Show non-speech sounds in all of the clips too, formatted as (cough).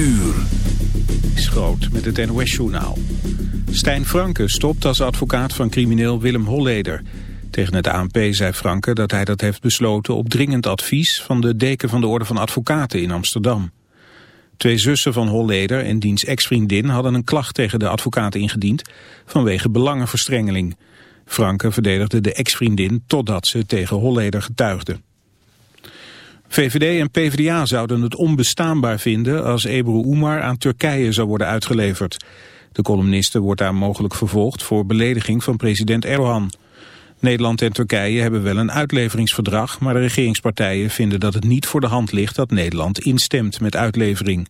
uur. Is groot met het NOS-journaal. Stijn Franke stopt als advocaat van crimineel Willem Holleder. Tegen het ANP zei Franke dat hij dat heeft besloten op dringend advies... van de deken van de Orde van Advocaten in Amsterdam. Twee zussen van Holleder en diens ex-vriendin hadden een klacht tegen de advocaat ingediend... vanwege belangenverstrengeling. Franke verdedigde de ex-vriendin totdat ze tegen Holleder getuigde. VVD en PvdA zouden het onbestaanbaar vinden als Ebru Umar aan Turkije zou worden uitgeleverd. De columniste wordt daar mogelijk vervolgd voor belediging van president Erdogan. Nederland en Turkije hebben wel een uitleveringsverdrag, maar de regeringspartijen vinden dat het niet voor de hand ligt dat Nederland instemt met uitlevering.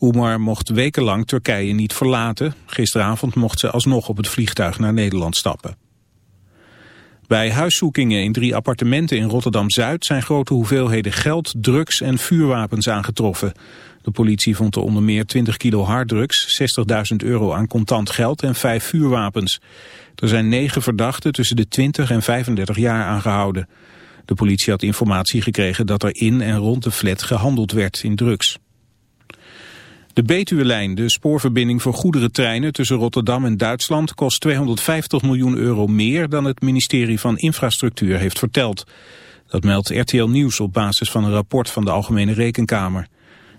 Umar mocht wekenlang Turkije niet verlaten. Gisteravond mocht ze alsnog op het vliegtuig naar Nederland stappen. Bij huiszoekingen in drie appartementen in Rotterdam-Zuid zijn grote hoeveelheden geld, drugs en vuurwapens aangetroffen. De politie vond er onder meer 20 kilo harddrugs, 60.000 euro aan contant geld en vijf vuurwapens. Er zijn negen verdachten tussen de 20 en 35 jaar aangehouden. De politie had informatie gekregen dat er in en rond de flat gehandeld werd in drugs. De Betuwe-lijn, de spoorverbinding voor goederentreinen tussen Rotterdam en Duitsland, kost 250 miljoen euro meer dan het ministerie van Infrastructuur heeft verteld. Dat meldt RTL Nieuws op basis van een rapport van de Algemene Rekenkamer.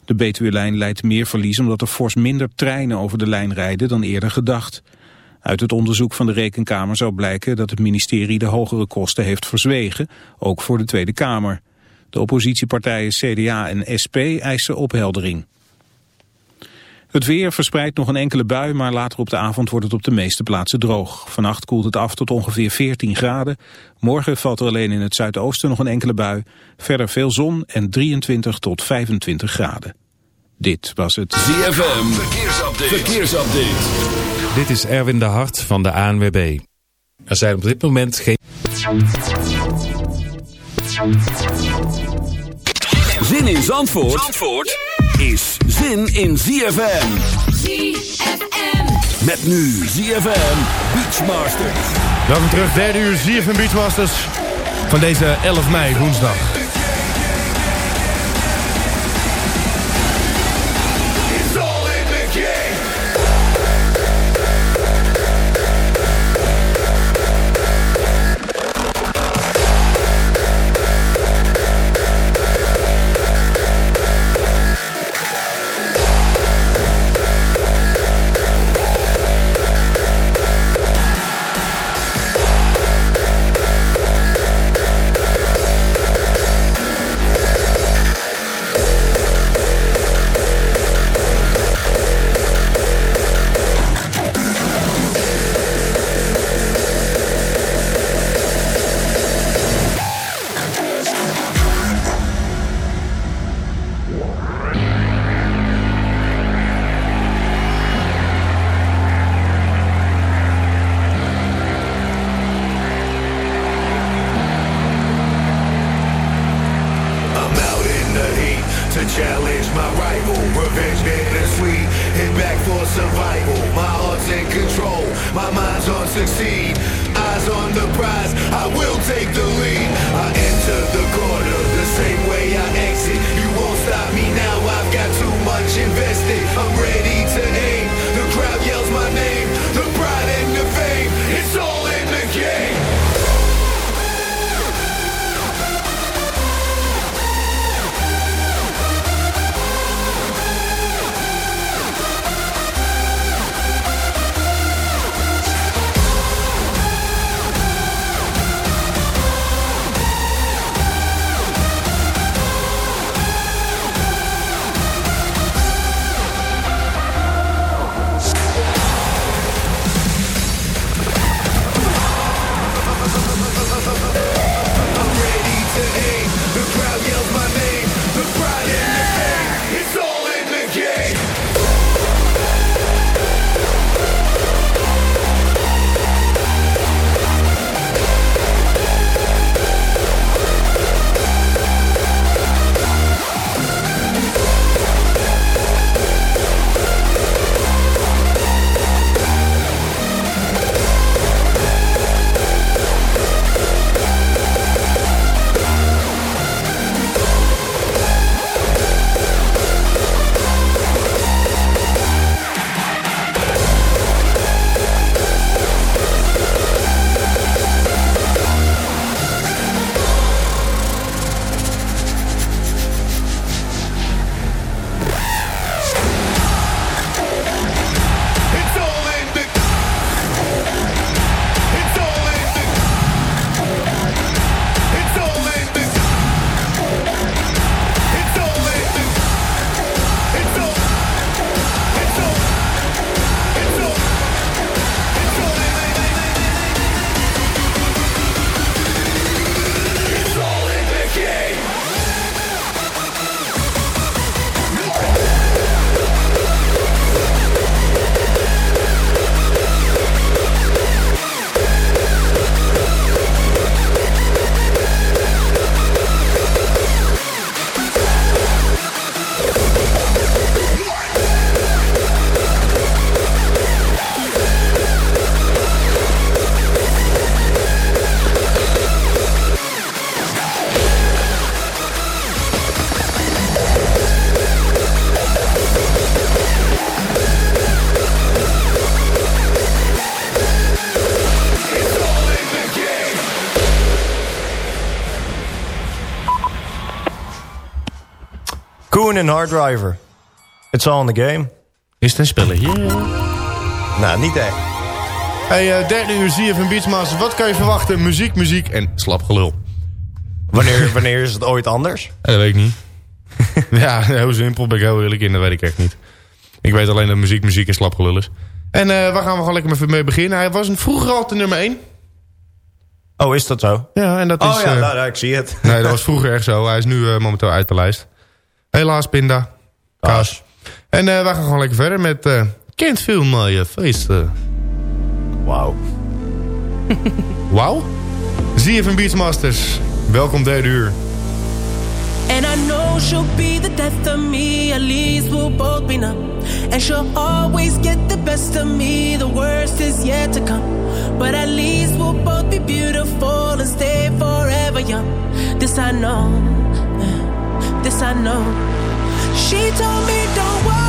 De Betuwe-lijn leidt meer verlies omdat er fors minder treinen over de lijn rijden dan eerder gedacht. Uit het onderzoek van de Rekenkamer zou blijken dat het ministerie de hogere kosten heeft verzwegen, ook voor de Tweede Kamer. De oppositiepartijen CDA en SP eisen opheldering. Het weer verspreidt nog een enkele bui, maar later op de avond wordt het op de meeste plaatsen droog. Vannacht koelt het af tot ongeveer 14 graden. Morgen valt er alleen in het zuidoosten nog een enkele bui. Verder veel zon en 23 tot 25 graden. Dit was het ZFM Verkeersupdate. Verkeersupdate. Dit is Erwin de Hart van de ANWB. Er zijn op dit moment geen... Zin in Zandvoort? Zandvoort? Is zin in ZFM. ZFM. Met nu ZFM Beachmasters. Welkom terug, derde uur ZFM Beachmasters van deze 11 mei, woensdag. I'm ready to end. Hard driver. It's all in the game. Is het een spelletje? Nou, niet echt. Hey, uh, derde uur ZFM Beachmasters. Wat kan je verwachten? Muziek, muziek en slap gelul. Wanneer, (laughs) wanneer is het ooit anders? Ja, dat weet ik niet. (laughs) ja, heel simpel. Ben ik heel eerlijk in. Dat weet ik echt niet. Ik weet alleen dat muziek, muziek en slap gelul is. En uh, waar gaan we gewoon lekker mee beginnen? Hij was een vroeger al de nummer 1. Oh, is dat zo? Ja, en dat oh, is... ja, uh, nou, nou, ik zie het. nee, dat was vroeger echt zo. Hij is nu uh, momenteel uit de lijst. Helaas, Pinda. Kaas. En uh, wij gaan gewoon lekker verder met... Uh, Kent veel mooie feesten. Wauw. (laughs) Wauw? ZFM Beachmasters. Welkom derde uur. And I know she'll be the death of me, at least we'll both be numb. And she'll always get the best of me, the worst is yet to come. But at least we'll both be beautiful and stay forever young. This I know, this I know. She told me don't worry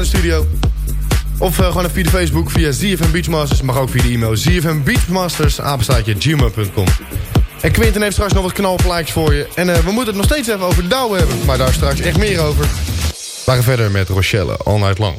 de studio. Of uh, gewoon via de Facebook, via ZFM Beachmasters. Mag ook via de e-mail ZFM apenstaatje, gmail.com. En Quinten heeft straks nog wat knalplaatjes voor je. En uh, we moeten het nog steeds even over Douwe hebben. Maar daar straks echt meer over. We gaan verder met Rochelle, All Night Long.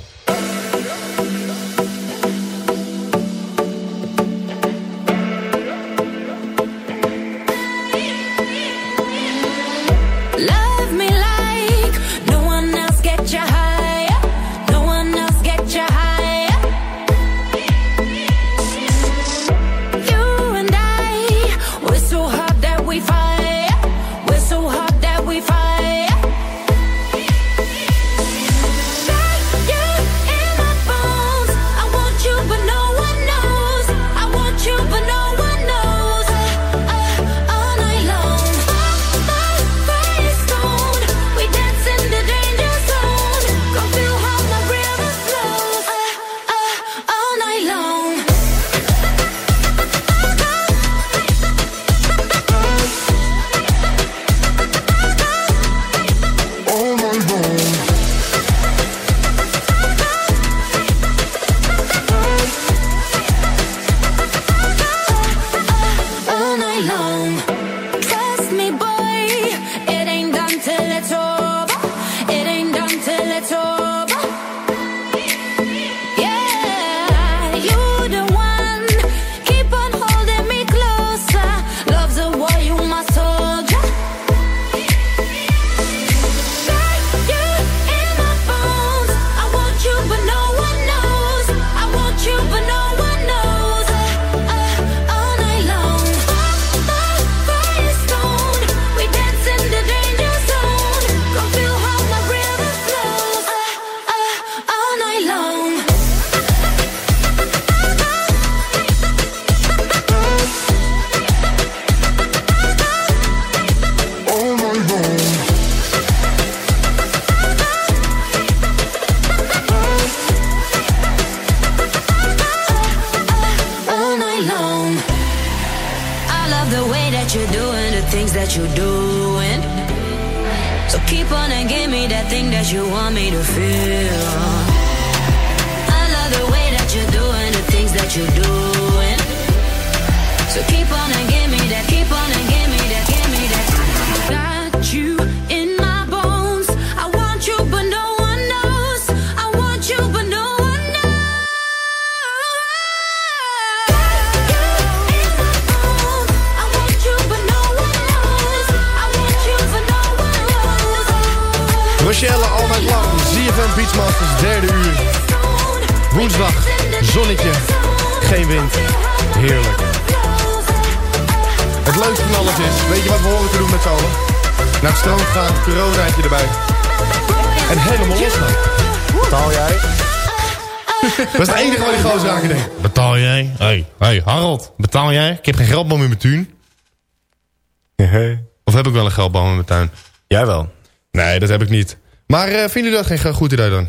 Heb ik wel een geldboom in mijn tuin? Jij wel. Nee, dat heb ik niet. Maar eh, vinden jullie dat geen goed idee dan?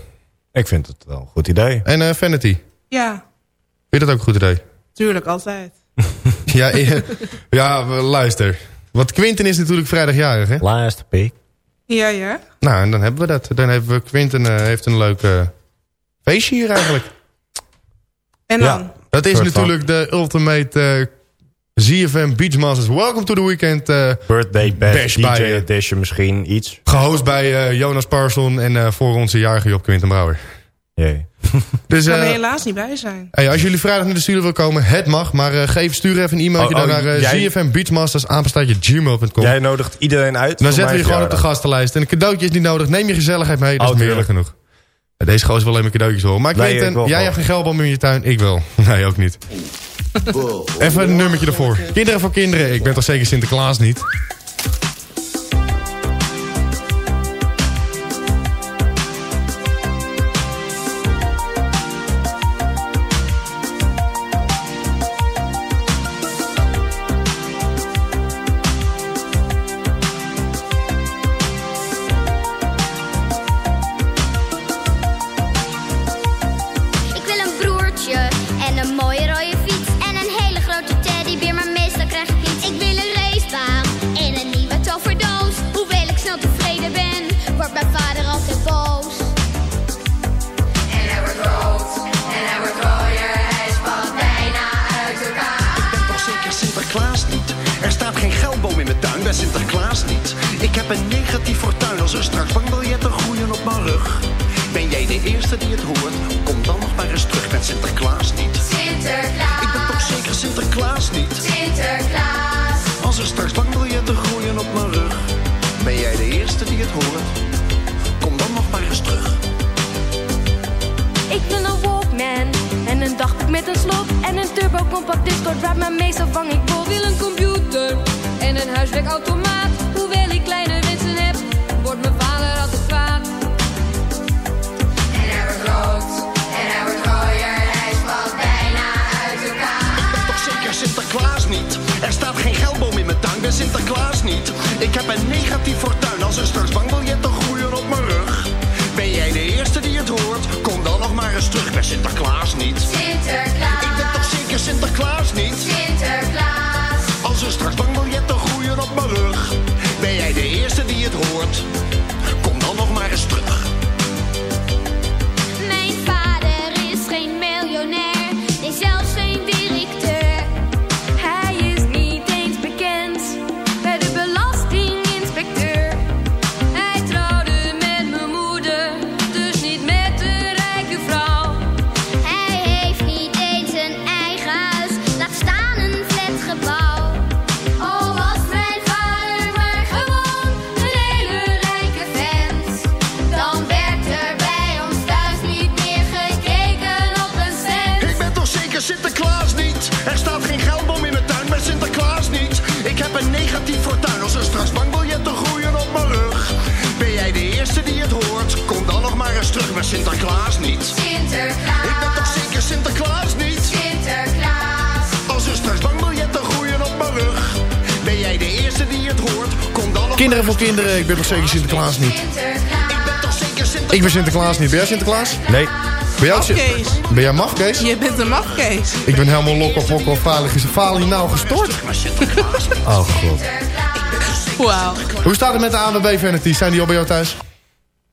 Ik vind het wel een goed idee. En eh, Vanity, Ja, vind je dat ook een goed idee? tuurlijk, altijd. (laughs) Ja, eh, ja, luister. Want Quinten is natuurlijk vrijdagjarig, hè? Last pick. Ja, ja. Nou, en dan hebben we dat. Dan hebben we Quinten heeft een leuk feestje hier eigenlijk. En Ja. dan? Dat is van. natuurlijk de ultimate ZFM Beachmasters. Welcome to the weekend. eh, Birthday bash, Bash DJ bij, eh, edition misschien, iets. gehost bij eh, Jonas Parson en eh, voor onze jarige Job Quinten Brouwer. Jee. (laughs) Dus Ik kan er helaas niet bij zijn. hey, als jullie vrijdag naar de studio willen komen, het mag. Maar eh, geef, stuur even een e-mailtje Oh, oh, naar uh, jij- ZFM Beachmasters apenstaatje gmail.com. Jij nodigt iedereen uit. Dan zetten we je gewoon op de gastenlijst. En een cadeautje is niet nodig. Neem je gezelligheid mee. Dat Oh, is meer genoeg. Deze gozer wil alleen maar cadeautjes horen. Maar Nee, Quinten, ik wil jij wel. hebt geen geldboom in je tuin. Ik wel. (laughs) Nee, ook niet. Even een nummertje ervoor. Kinderen voor kinderen. Ik ben toch zeker Sinterklaas niet? Sinterklaas niet. Ik heb een negatief fortuin als er straks bankbiljetten groeien op mijn rug. Ben jij de eerste die het hoort? Kom dan nog maar eens terug, ben Sinterklaas niet. Sinterklaas. Ik ben toch zeker Sinterklaas niet. Sinterklaas. Kinderen voor kinderen, ik ben toch zeker Sinterklaas niet. Ik ben toch zeker Sinterklaas Ik ben Sinterklaas niet. Ben jij Sinterklaas? Nee. Ben jij, Sin- Mafkees. ben jij maf, Kees? Je bent een mafkees. Ik ben helemaal lok of lok of falig. Is falie nou gestort? Sinterklaas. (laughs) Oh god. Wauw. Hoe staat het met de ANWB Vanity? Zijn die al bij jou thuis?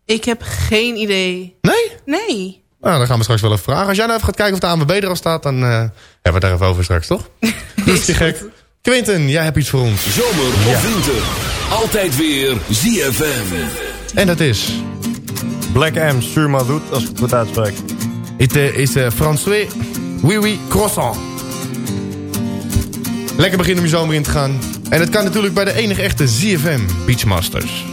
Ik heb geen idee. Nee? Nee. Nou, dan gaan we straks wel even vragen. Als jij nou even gaat kijken of de ANWB er al staat, dan eh, hebben we het daar even over straks, toch? (laughs) Dat is je gek. Quinten, jij hebt iets voor ons. Zomer of winter. Altijd weer ZFM. En dat is... Black M, sur ma route, als ik het goed uitspreek. Het eh, is eh, François Oui Oui Croissant. Lekker beginnen om je zomer in te gaan. En het kan natuurlijk bij de enige echte ZFM Beachmasters.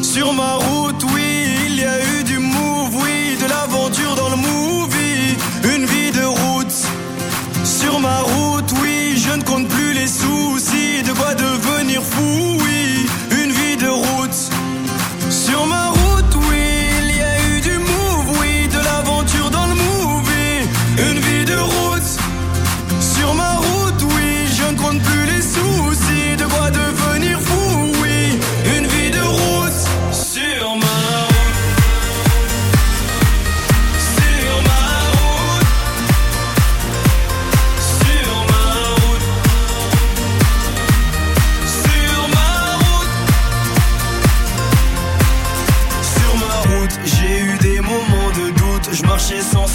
Sur ma route, oui, il y a eu du move, oui, de l'aventure dans le movie, une vie de route. Sur ma route, oui, je ne compte plus les soucis, de quoi devenir fou, oui, une vie de route. Sur ma route,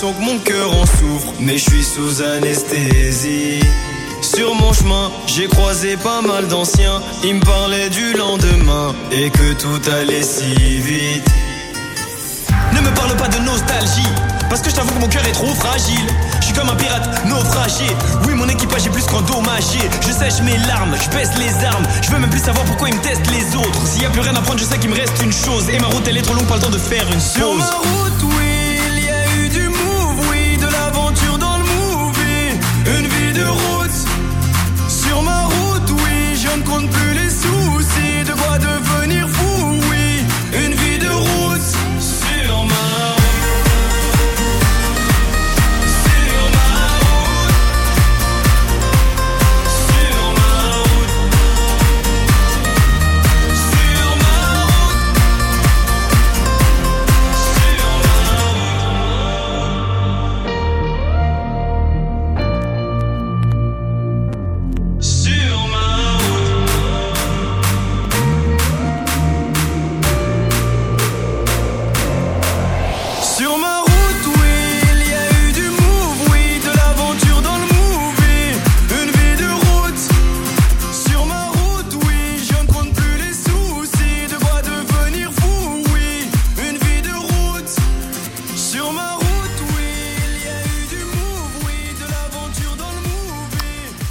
l'impression que mon cœur en souffre, mais je suis sous anesthésie. Sur mon chemin, j'ai croisé pas mal d'anciens, ils me parlaient du lendemain et que tout allait si vite. Ne me parle pas de nostalgie, parce que je t'avoue que mon cœur est trop fragile. Je suis comme un pirate naufragé. Oui, mon équipage est plus qu'en endommagé. Je sèche mes larmes, je baisse les armes. Je veux même plus savoir pourquoi ils me testent les autres. S'il y a plus rien à prendre, je sais qu'il me reste une chose. Et ma route elle est trop longue, pas le temps de faire une Sur ma route, oui,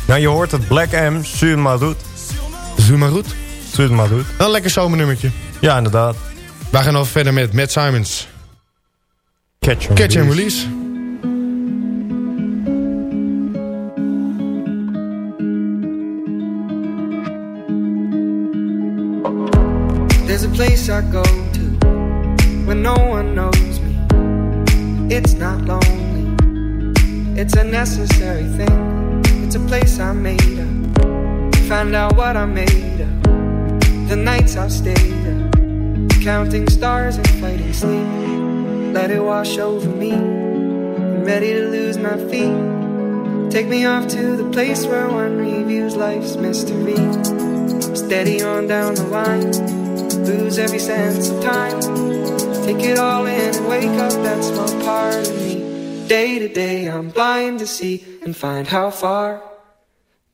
Nou, je hoort het Black M, Sur ma route. Zuma goed. Sur ma route. Een lekker zomernummertje. Ja, inderdaad. Wij gaan nog verder met Matt Simons. Catch and Catch and release. release. There's a place I go to when no one knows me. It's not lonely, it's a necessary thing. A place I made up. Find out what I made up. The nights I've stayed up, counting stars and fighting sleep. Let it wash over me. I'm ready to lose my feet. Take me off to the place where one reviews life's mystery. Steady on down the line, lose every sense of time. Take it all in and wake up that small part of me. Day to day, I'm blind to see and find how far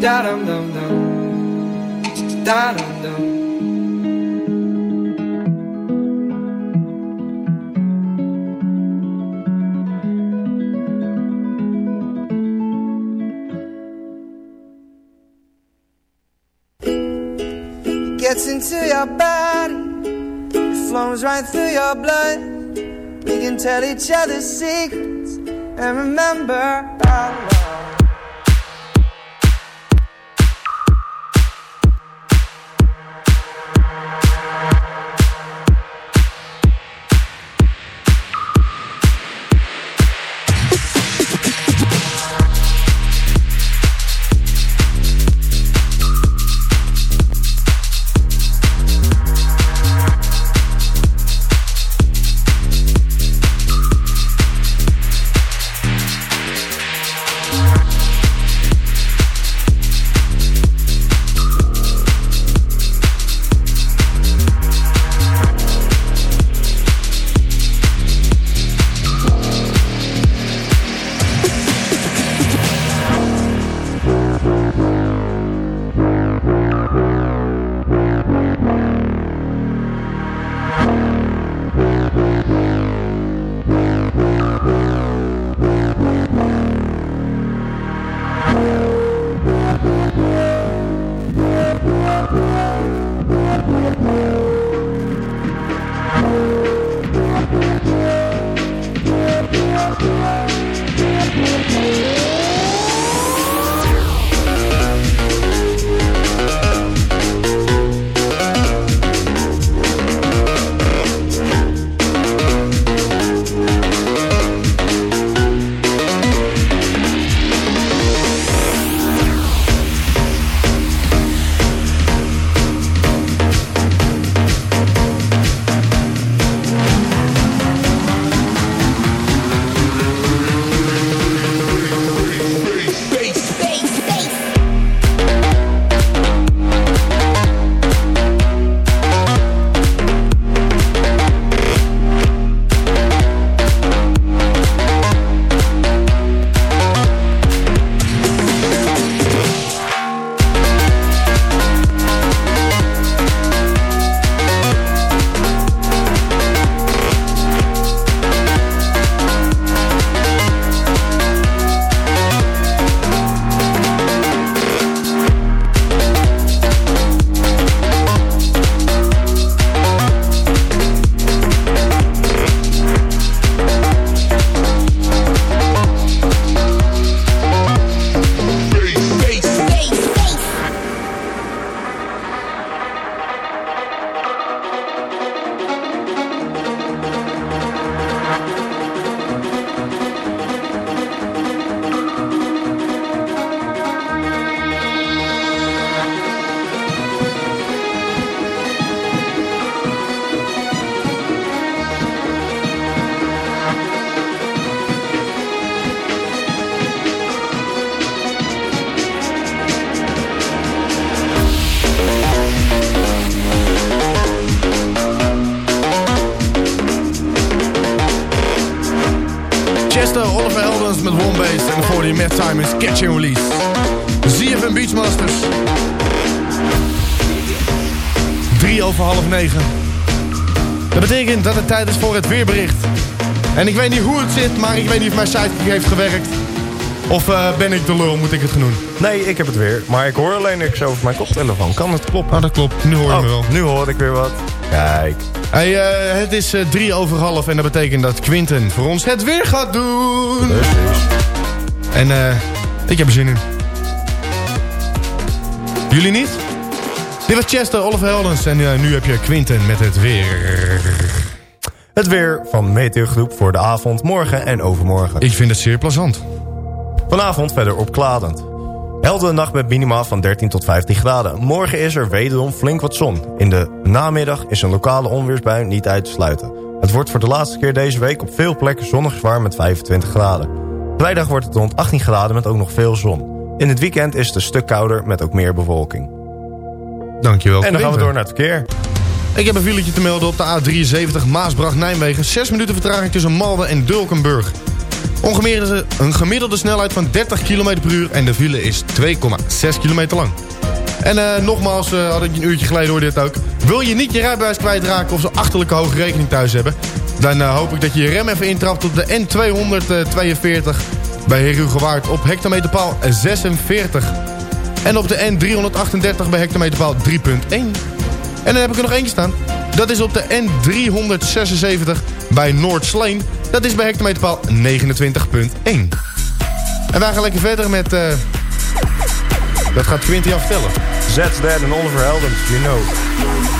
Da dum dum dum. Da dum dum. gets into your body, it flows right through your blood. We can tell each other secrets and remember our tijd is voor het weerbericht. En ik weet niet hoe het zit, maar ik weet niet of mijn sidekick heeft gewerkt. Of eh, ben ik de lul, moet ik het gaan doen? Nee, ik heb het weer. Maar ik hoor alleen niks over mijn koptelefoon. Kan het kloppen? Oh, dat klopt. Nu hoor je Oh, me wel. Nu hoor ik weer wat. Kijk. Hey, eh, het is eh, drie over half en dat betekent dat Quinten voor ons het weer gaat doen. En eh, ik heb er zin in. Jullie niet? Dit was Chester, Oliver Heldens en nu heb je Quinten met het weer. Het weer van Meteorgroep voor de avond, morgen en overmorgen. Ik vind het zeer plezant. Vanavond verder opkladend. Heldere nacht met minima van 13 tot 15 graden. Morgen is er wederom flink wat zon. In de namiddag is een lokale onweersbui niet uit te sluiten. Het wordt voor de laatste keer deze week op veel plekken zonnig zwaar met 25 graden. Vrijdag wordt het rond 18 graden met ook nog veel zon. In het weekend is het een stuk kouder met ook meer bewolking. Dankjewel. En dan gaan we door naar het verkeer. Ik heb een filetje te melden op de A73 Maasbracht-Nijmegen. 6 minuten vertraging tussen Malden en Dulkenburg. Ongemiddelde, een gemiddelde snelheid van 30 km per uur en de file is 2,6 kilometer lang. En eh, nogmaals, eh, had ik een uurtje geleden hoorde dit ook. Wil je niet je rijbewijs kwijtraken of zo'n achterlijke hoge rekening thuis hebben... dan eh, hoop ik dat je je rem even intrapt op de N242 bij Herugewaard op hectometerpaal 46. En op de N338 bij hectometerpaal 3.1. En dan heb ik er nog eentje staan. Dat is op de N376 bij Noordsleen. Dat is bij hectometerpaal 29.1. En wij gaan lekker verder met... eh dat gaat Quinty jou vertellen. Zets Dead en Oliver Heldens, you know.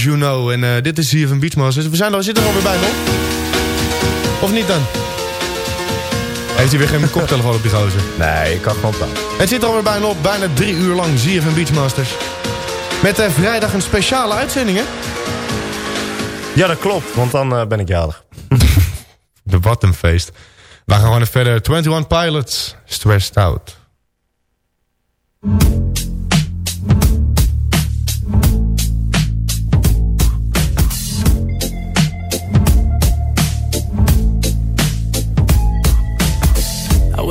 You Know. En eh, dit is hier van Beachmasters. We, zijn er, we zitten er alweer bij, nog? Of niet dan? Heeft hij weer geen (laughs) koptelefoon op die gozer? Nee, ik kan gewoon praten. Het zit er alweer bijna op. Bijna drie uur lang zie je van Beachmasters. Met uh, vrijdag een speciale uitzending, hè? Ja, dat klopt, want dan uh, ben ik jarig. De (laughs) wat een feest. We gaan gewoon verder. 21 Pilots, Stressed Out.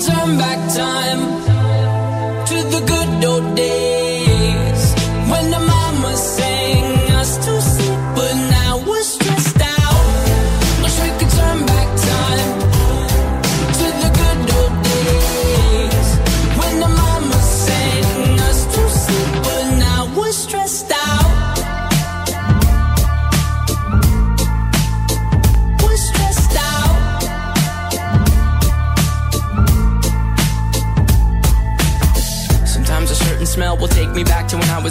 turn back time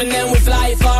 and then we'd fly far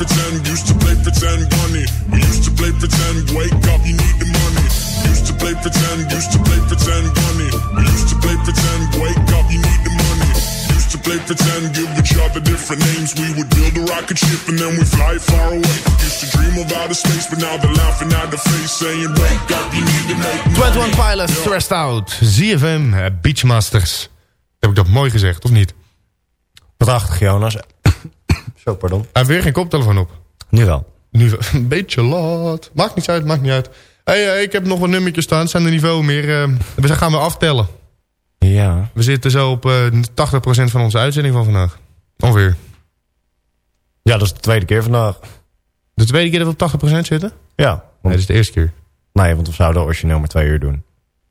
pretend, used to play pretend bunny. We used to play pretend, wake up, you need the money. Used to play pretend, used to play pretend bunny. We used to play pretend, wake up, you need the money. Used to play pretend, give each other different names. We would build a rocket ship and then we fly far away. Used to dream of outer space, but now they're laughing at the face, saying, wake up, you need to make money. 21 Pilots, Stressed Out. ZFM, eh, Beachmasters. Heb ik dat mooi gezegd, of niet? Prachtig, Jonas. Zo, pardon. Hij heeft weer geen koptelefoon op. Nu wel. Nu. (laughs) Een beetje laat. Maakt niets uit, maakt niet uit. Hey, eh, ik heb nog wat nummertjes staan. Het zijn er niet veel meer. eh, we gaan weer aftellen. Ja. We zitten zo op eh 80% van onze uitzending van vandaag. Ongeveer. Ja, dat is de tweede keer vandaag. De tweede keer dat we op 80% zitten? Ja. Nee, dat is de eerste keer. Nee, want we zouden origineel maar twee uur doen.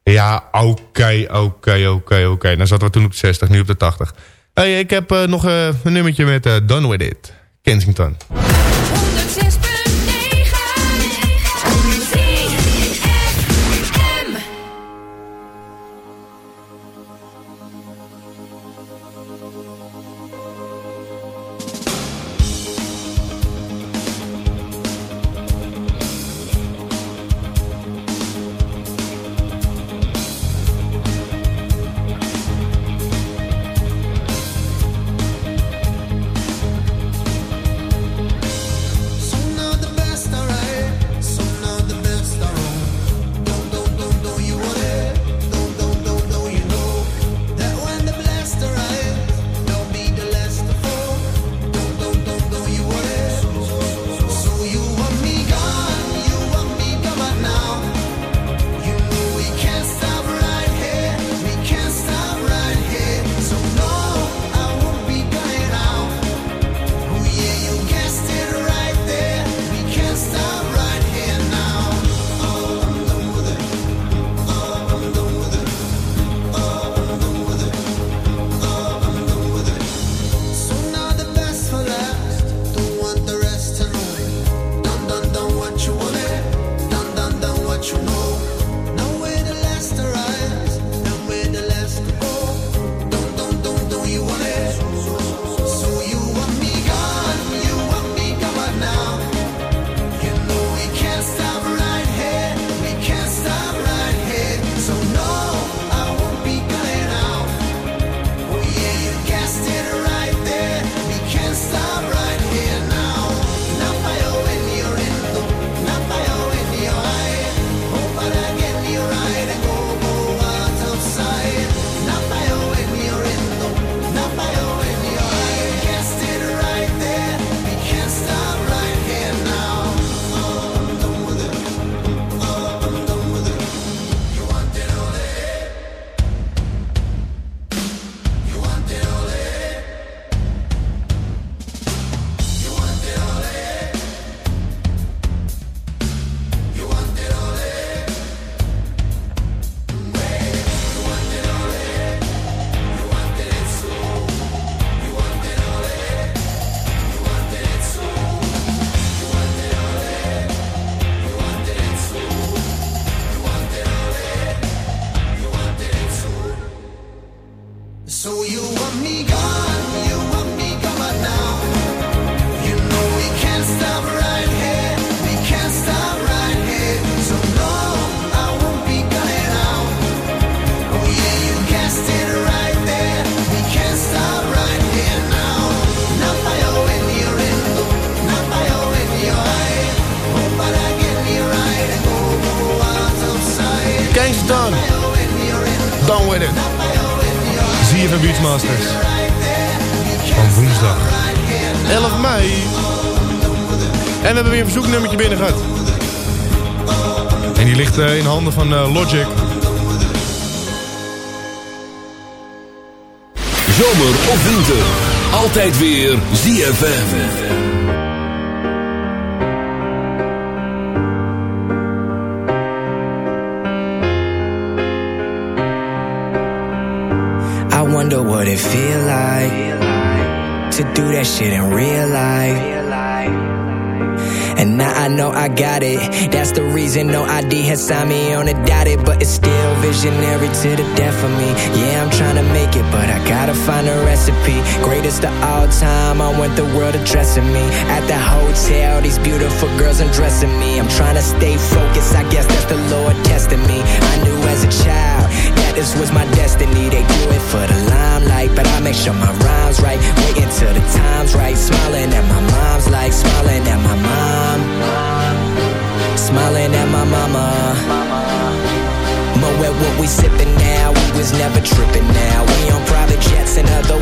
Ja, oké, oké, oké, oké. Dan zaten we toen op de 60, nu op de 80. Hey, ik heb eh, nog eh, een nummertje met eh, Done With It. Kensington. Altijd weer ZFM. I wonder what it feel like to do that shit in real life. I I got it. That's the reason no ID has signed me on a dotted, but it's still visionary to the death of me. Yeah, I'm trying to make it, but I gotta find a recipe. Greatest of all time, I want the world addressing me. At the hotel, these beautiful girls undressing me. I'm trying to stay focused, I guess that's the Lord testing me. I knew as a child that this was my destiny. They do it for the limelight, but I make sure my rhymes right. Waiting till the time's right. Smiling at my mom's like smiling sipping now. We was never tripping now. We on private jets, in other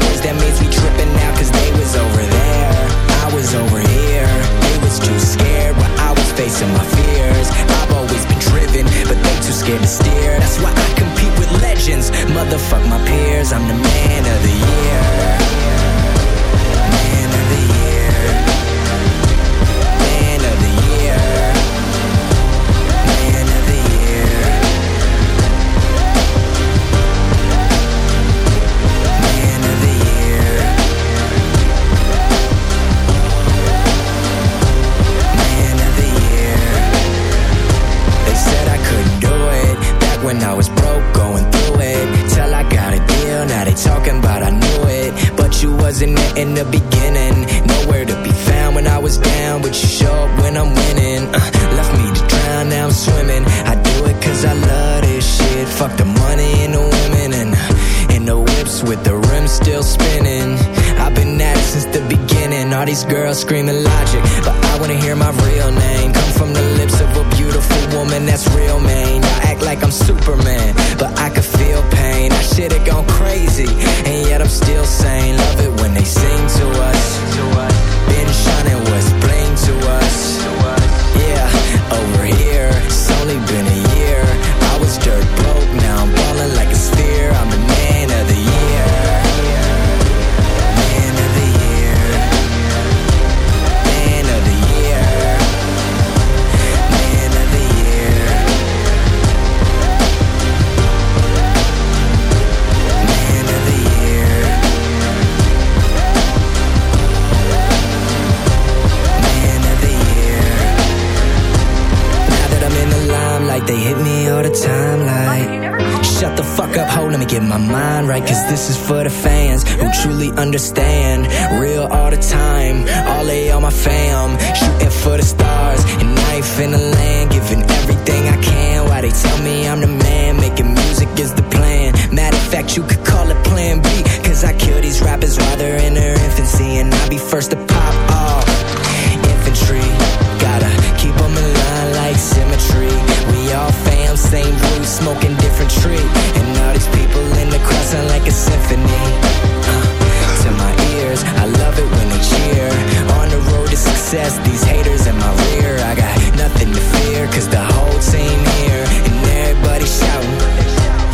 for the fans who truly understand Real all the time, all they all my fam Shooting for the stars, and I ain't finna land Giving everything I can Why they tell me I'm the man Making music is the plan Matter of fact, you could call it plan B Cause I kill these rappers while they're in their infancy And I'll be first to pop off infantry. Gotta keep 'em in line like symmetry. We all fam, same roots, smoking different tree. And all these people in the crowd sound like success, these haters in my rear. I got nothing to fear, cause the whole team here. And everybody shouting,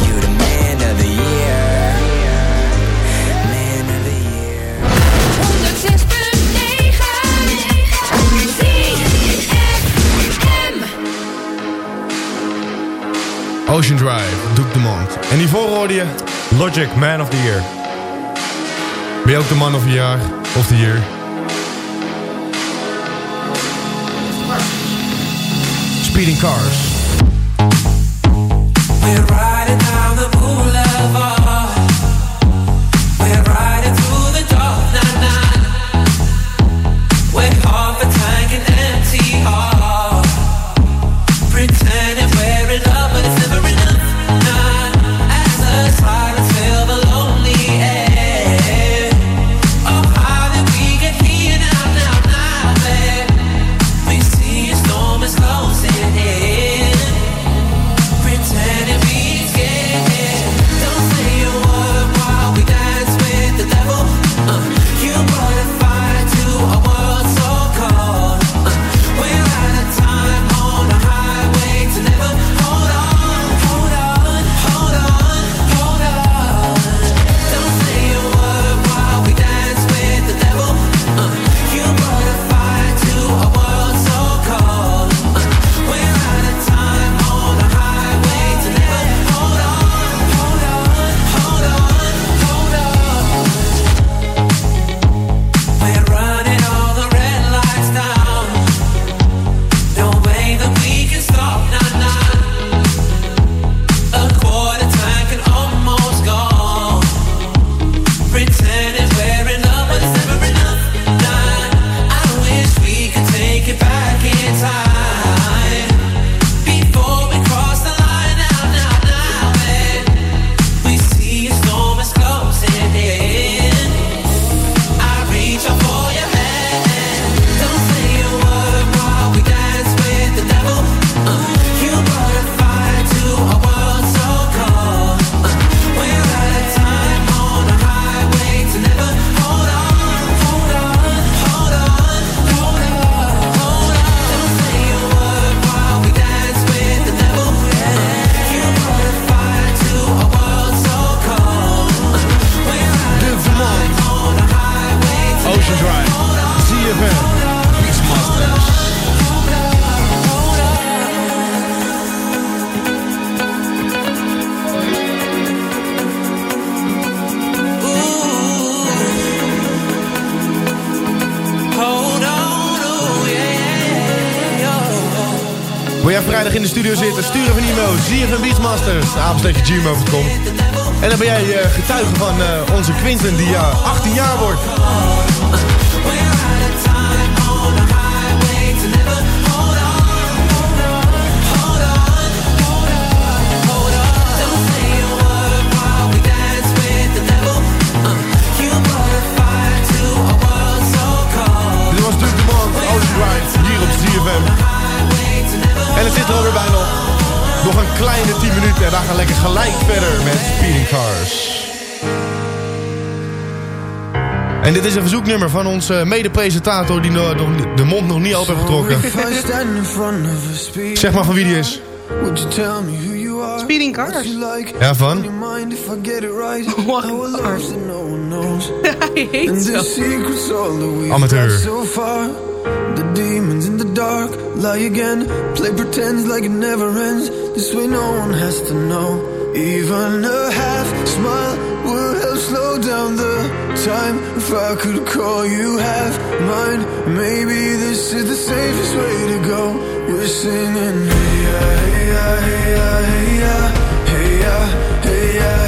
You the man of the year. Man of the year. 106.9 Ocean Drive, Duke Dumont. En die voor hoorde je... Logic, Man of the Year. Ben je ook de man of het jaar? Of the year? Speeding Cars. We're riding down the boulevard. Jij vrijdag in de studio zitten, stuur even een e-mail. ZFM Beachmasters, apensteekje.gmail.com. En dan ben jij eh, getuige van eh, onze Quinten die uh, 18 jaar wordt. Zit er alweer bijna op. Nog een kleine 10 minuten en wij gaan lekker gelijk verder met Speeding Cars. En dit is een verzoeknummer van onze mede-presentator die no- nog de mond nog niet open heeft getrokken. Zeg maar van wie die is. Speeding Cars. Ja, van? (laughs) (laughs) Hij heet zo. Amateur. The demons in the dark lie again. Play pretends like it never ends. This way no one has to know. Even a half smile would help slow down the time. If I could call you half mine, maybe this is the safest way to go. We're singing, hey ya, hey ya, hey ya, hey ya, hey hey.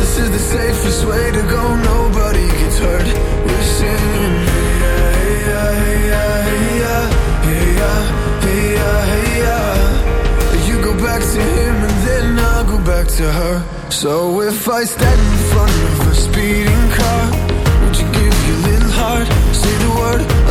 This is the safest way to go. Nobody gets hurt. We're singing, back to her. So if I stand in front of a speeding car, would you give your little heart? Say the word,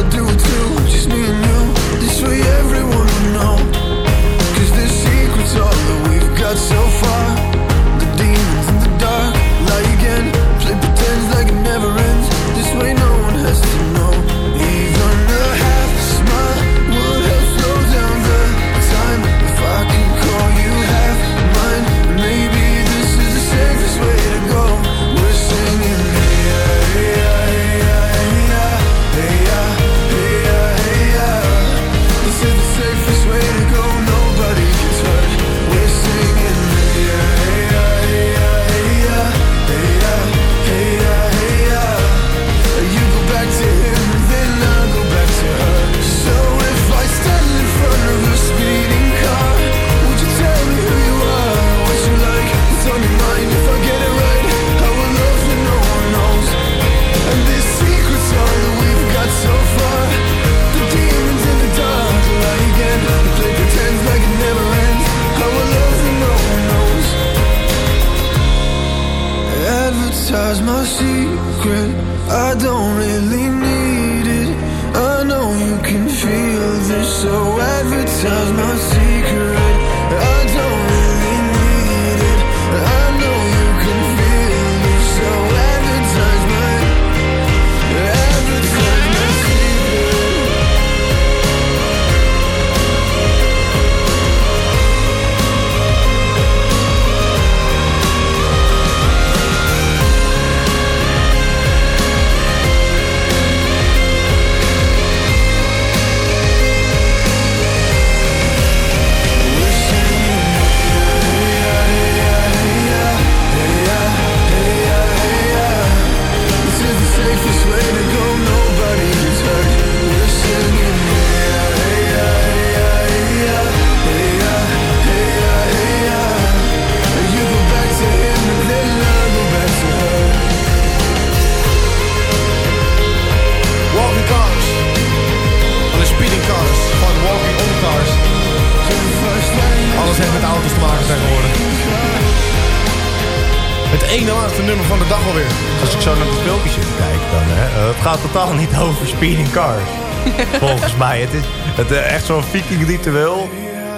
over speeding cars. (laughs) Volgens mij. Het is het, eh, echt zo'n viking ritueel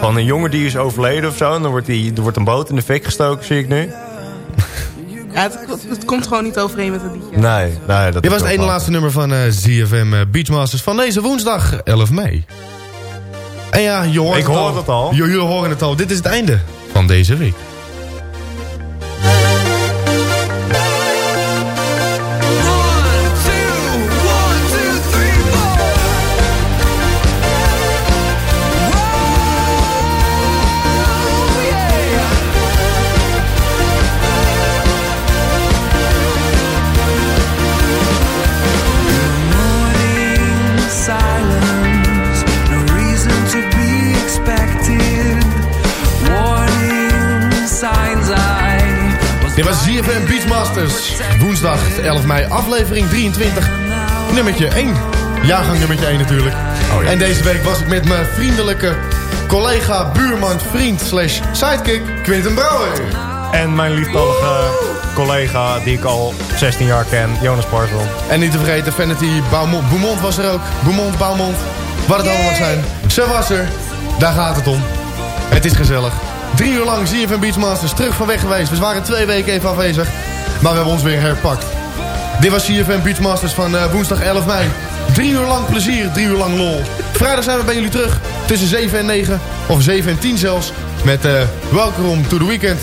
van een jongen die is overleden of zo. En dan wordt, die, er wordt een boot in de fik gestoken, zie ik nu. Ja, het, het komt gewoon niet overeen met het liedje. Nee, nee dat Dit was is het ene laatste nummer van eh, ZFM eh, Beachmasters van deze woensdag 11 mei. En ja, je hoort Ik het hoor al. het al. Jullie horen het al. Dit is het einde van deze week. Beachmasters. Woensdag 11 mei, aflevering 23. Nummertje 1. Jaargang nummertje 1 natuurlijk. En deze week was ik met mijn vriendelijke collega, buurman, vriend slash sidekick, Quinten Brouwer. En mijn lieftallige collega die ik al 16 jaar ken, Jonas Parsel. En niet te vergeten, Vanity Baumont, Boemont was er ook. Boemont, Baumont, wat het allemaal mag zijn. Ze was er. Daar gaat het om. Het is gezellig. Drie uur lang ZFM Beachmasters terug van weg geweest. We waren twee weken even afwezig. Maar we hebben ons weer herpakt. Dit was CFM Beachmasters van eh, woensdag 11 mei. Drie uur lang plezier, drie uur lang lol. Vrijdag zijn we bij jullie terug. Tussen 7 en 9. Of 7 en 10 zelfs. Met uh, Welcome to the Weekend.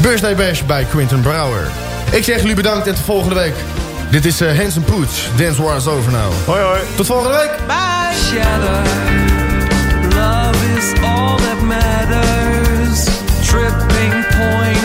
Birthday Bash bij Quinten Brouwer. Ik zeg jullie bedankt en tot volgende week. Dit is uh, Hanson Pooch. Dance War is over now. Hoi hoi. Tot volgende week. Bye. Love is all that matters. Tripping point,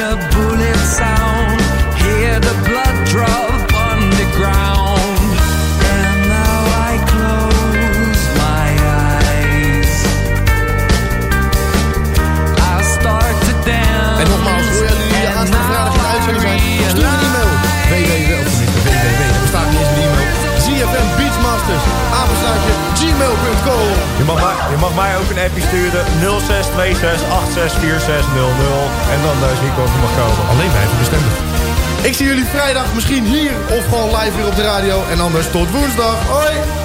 gmail.com. Je mag, mij, je mag mij ook een appje sturen 0626864600 en dan uh, zie ik of je mag komen. Alleen wij voor bestendig. Ik zie jullie vrijdag misschien hier of gewoon live weer op de radio. En anders tot woensdag. Hoi!